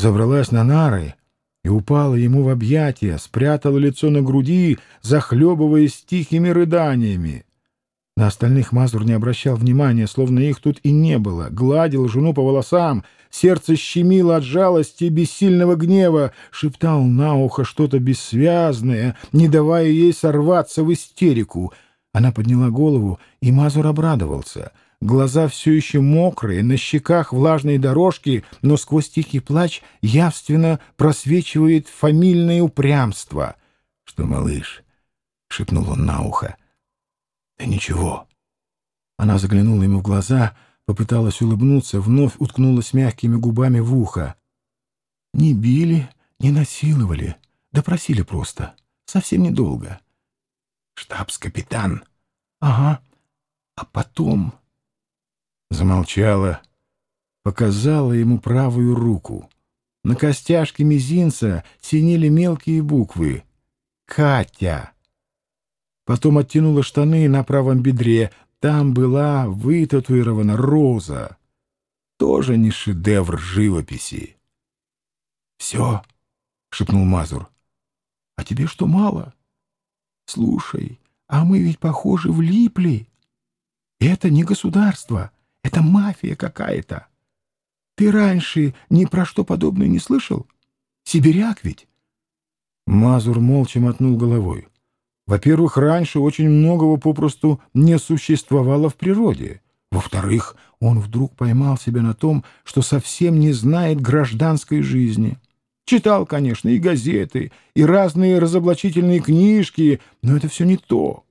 взобралась на нары и упала ему в объятия, спрятала лицо на груди, захлебываясь тихими рыданиями. На остальных Мазур не обращал внимания, словно их тут и не было. Гладил жену по волосам, сердце щемило от жалости и бессильного гнева, шептал на ухо что-то бессвязное, не давая ей сорваться в истерику. Она подняла голову, и Мазур обрадовался. Глаза все еще мокрые, на щеках влажные дорожки, но сквозь тихий плач явственно просвечивает фамильное упрямство. — Что, малыш? — шепнул он на ухо. «Да ничего». Она заглянула ему в глаза, попыталась улыбнуться, вновь уткнулась мягкими губами в ухо. «Не били, не насиловали, допросили просто. Совсем недолго». «Штабс-капитан?» «Ага. А потом...» Замолчала, показала ему правую руку. На костяшке мизинца синели мелкие буквы. «Катя». Потом оттянула штаны на правом бедре. Там была вытатуирована роза. Тоже не шедевр живописи. «Все», — шепнул Мазур. «А тебе что, мало? Слушай, а мы ведь, похоже, влипли. Это не государство, это мафия какая-то. Ты раньше ни про что подобное не слышал? Сибиряк ведь?» Мазур молча мотнул головой. Во-первых, раньше очень многого попросту не существовало в природе. Во-вторых, он вдруг поймал себя на том, что совсем не знает гражданской жизни. Читал, конечно, и газеты, и разные разоблачительные книжки, но это все не то.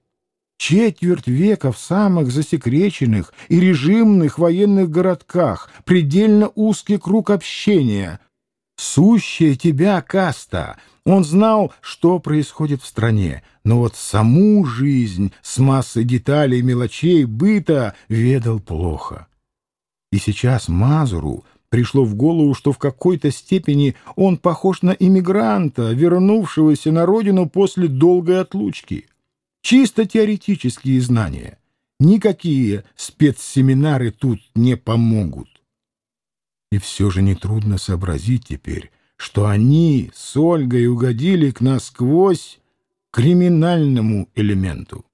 Четверть века в самых засекреченных и режимных военных городках, предельно узкий круг общения. Сущая тебя каста, он знал, что происходит в стране, но вот саму жизнь с массой деталей мелочей быта ведал плохо. И сейчас Мазуру пришло в голову, что в какой-то степени он похож на иммигранта, вернувшегося на родину после долгой отлучки. Чисто теоретические знания. Никакие спецсеминары тут не помогут. И все же нетрудно сообразить теперь, что они с Ольгой угодили к насквозь криминальному элементу.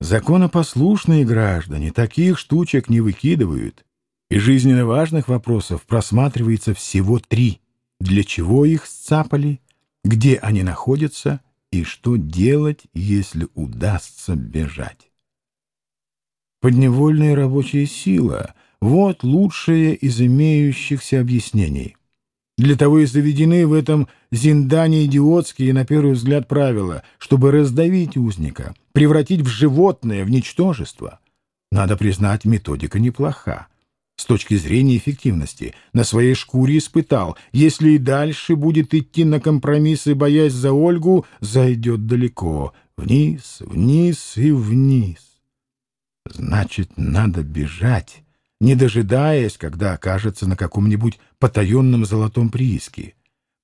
Законопослушные граждане таких штучек не выкидывают, и жизненно важных вопросов просматривается всего три. Для чего их сцапали, где они находятся и что делать, если удастся бежать. Подневольная рабочая сила — вот лучшее из имеющихся объяснений. Для того и заведены в этом зиндане идиотские, на первый взгляд, правила, чтобы раздавить узника, превратить в животное, в ничтожество. Надо признать, методика неплоха. С точки зрения эффективности, на своей шкуре испытал, если и дальше будет идти на компромиссы, боясь за Ольгу, зайдет далеко, вниз, вниз и вниз. Значит, надо бежать не дожидаясь, когда окажется на каком-нибудь потаенном золотом прииске.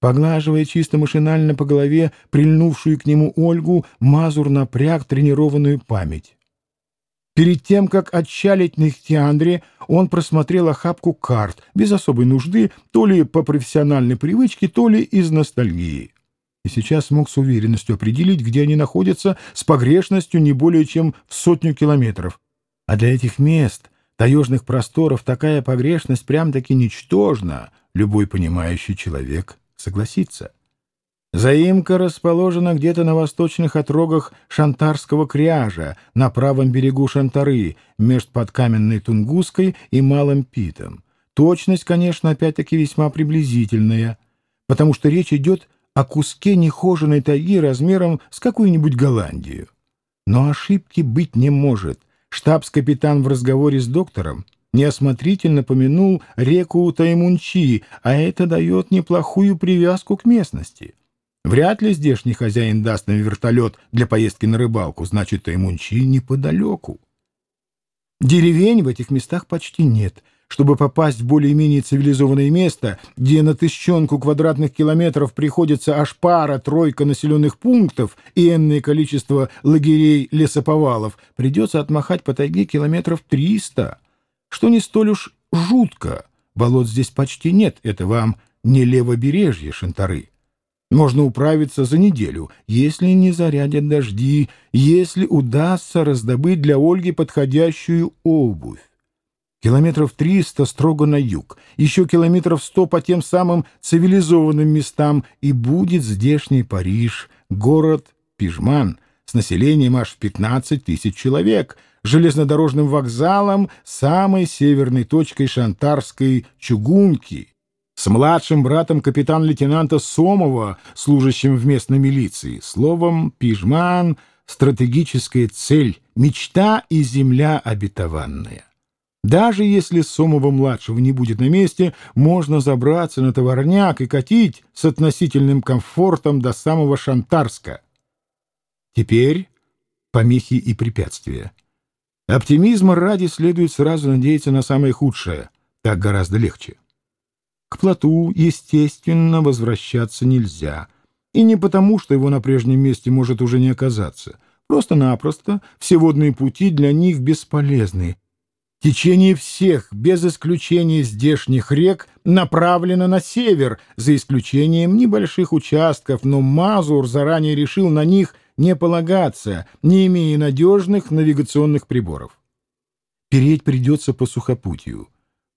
Поглаживая чисто машинально по голове прильнувшую к нему Ольгу, Мазур напряг тренированную память. Перед тем, как отчалить на Ихтиандре, он просмотрел охапку карт, без особой нужды, то ли по профессиональной привычке, то ли из ностальгии. И сейчас мог с уверенностью определить, где они находятся, с погрешностью не более чем в сотню километров. А для этих мест таежных просторов такая погрешность прям-таки ничтожна, любой понимающий человек согласится. Заимка расположена где-то на восточных отрогах Шантарского кряжа, на правом берегу Шантары, между подкаменной Тунгуской и Малым Питом. Точность, конечно, опять-таки весьма приблизительная, потому что речь идет о куске нехоженной тайги размером с какую-нибудь Голландию. Но ошибки быть не может — Штабс-капитан в разговоре с доктором неосмотрительно помянул реку Таймунчи, а это дает неплохую привязку к местности. Вряд ли здешний хозяин даст нам вертолет для поездки на рыбалку, значит, Таймунчи неподалеку. Деревень в этих местах почти нет — чтобы попасть в более-менее цивилизованное место, где на тысячонку квадратных километров приходится аж пара-тройка населенных пунктов и энное количество лагерей-лесоповалов, придется отмахать по тайге километров триста, что не столь уж жутко. Болот здесь почти нет, это вам не левобережье Шантары. Можно управиться за неделю, если не зарядят дожди, если удастся раздобыть для Ольги подходящую обувь. Километров триста строго на юг, еще километров сто по тем самым цивилизованным местам, и будет здешний Париж, город Пижман, с населением аж в 15 тысяч человек, железнодорожным вокзалом, самой северной точкой шантарской чугунки, с младшим братом капитан-лейтенанта Сомова, служащим в местной милиции. Словом, Пижман — стратегическая цель, мечта и земля обетованная. Даже если Сомова-младшего не будет на месте, можно забраться на товарняк и катить с относительным комфортом до самого Шантарска. Теперь помехи и препятствия. Оптимизма ради следует сразу надеяться на самое худшее. Так гораздо легче. К плоту, естественно, возвращаться нельзя. И не потому, что его на прежнем месте может уже не оказаться. Просто-напросто все водные пути для них бесполезны. Течение всех, без исключения здешних рек, направлено на север, за исключением небольших участков, но Мазур заранее решил на них не полагаться, не имея надежных навигационных приборов. Переть придется по сухопутью.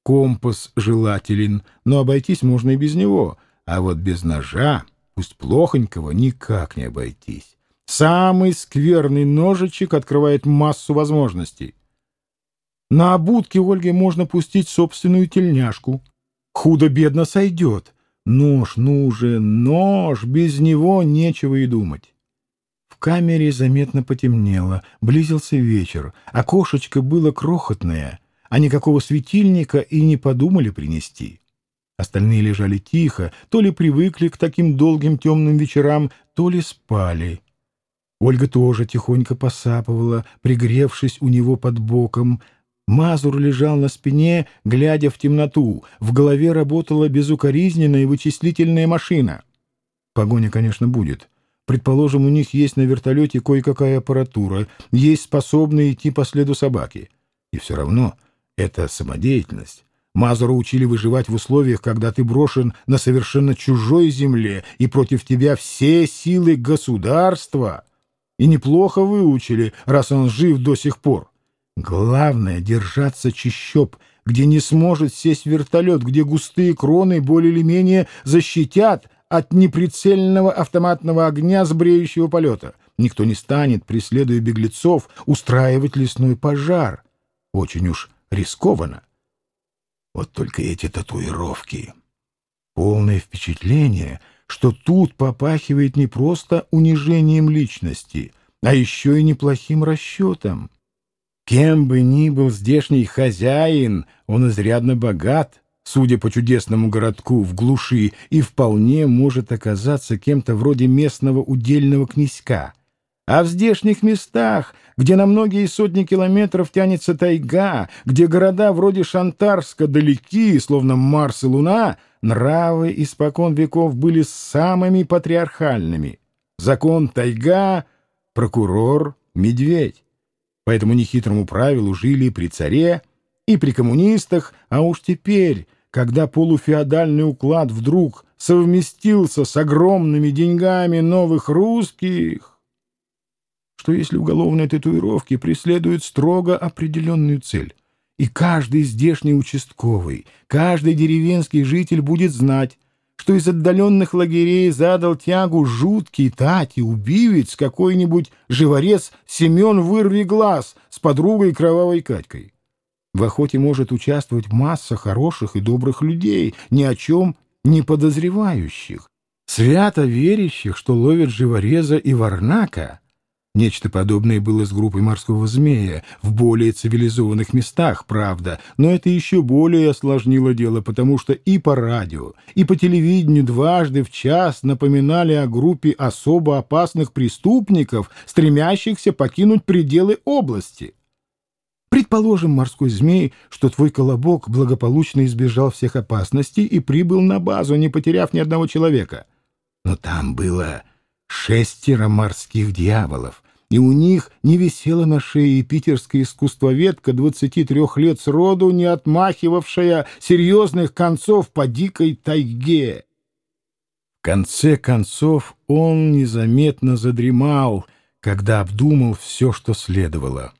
Компас желателен, но обойтись можно и без него, а вот без ножа, пусть плохонького, никак не обойтись. Самый скверный ножичек открывает массу возможностей. На обутке Ольге можно пустить собственную тельняшку. Худо-бедно сойдет. Нож нужен, нож, без него нечего и думать. В камере заметно потемнело, близился вечер, окошечко было крохотное, а никакого светильника и не подумали принести. Остальные лежали тихо, то ли привыкли к таким долгим темным вечерам, то ли спали. Ольга тоже тихонько посапывала, пригревшись у него под боком, Мазур лежал на спине, глядя в темноту. В голове работала безукоризненная вычислительная машина. Погоня, конечно, будет. Предположим, у них есть на вертолете кое-какая аппаратура, есть способные идти по следу собаки. И все равно это самодеятельность. Мазура учили выживать в условиях, когда ты брошен на совершенно чужой земле, и против тебя все силы государства. И неплохо выучили, раз он жив до сих пор. Главное — держаться чищоб, где не сможет сесть вертолет, где густые кроны более или менее защитят от неприцельного автоматного огня с бреющего полета. Никто не станет, преследуя беглецов, устраивать лесной пожар. Очень уж рискованно. Вот только эти татуировки. Полное впечатление, что тут попахивает не просто унижением личности, а еще и неплохим расчетом. Кем бы ни был здешний хозяин, он изрядно богат, судя по чудесному городку в глуши, и вполне может оказаться кем-то вроде местного удельного князька. А в здешних местах, где на многие сотни километров тянется тайга, где города вроде Шантарска далеки, словно Марс и Луна, нравы испокон веков были самыми патриархальными. Закон тайга, прокурор, медведь. По этому нехитрому правилу жили при царе и при коммунистах, а уж теперь, когда полуфеодальный уклад вдруг совместился с огромными деньгами новых русских, что если уголовные татуировки преследуют строго определенную цель, и каждый здешний участковый, каждый деревенский житель будет знать, что из отдаленных лагерей задал тягу жуткий тати, убивец какой-нибудь живорез Семен Вырви Глаз с подругой Кровавой Катькой. В охоте может участвовать масса хороших и добрых людей, ни о чем не подозревающих, свято верящих, что ловят живореза и варнака, Нечто подобное было с группой морского змея в более цивилизованных местах, правда, но это еще более осложнило дело, потому что и по радио, и по телевидению дважды в час напоминали о группе особо опасных преступников, стремящихся покинуть пределы области. Предположим, морской змей, что твой колобок благополучно избежал всех опасностей и прибыл на базу, не потеряв ни одного человека. Но там было шестеро морских дьяволов, и у них не висела на шее питерская искусствоведка 23 лет сроду, не отмахивавшая серьезных концов по дикой тайге. В конце концов он незаметно задремал, когда обдумал все, что следовало.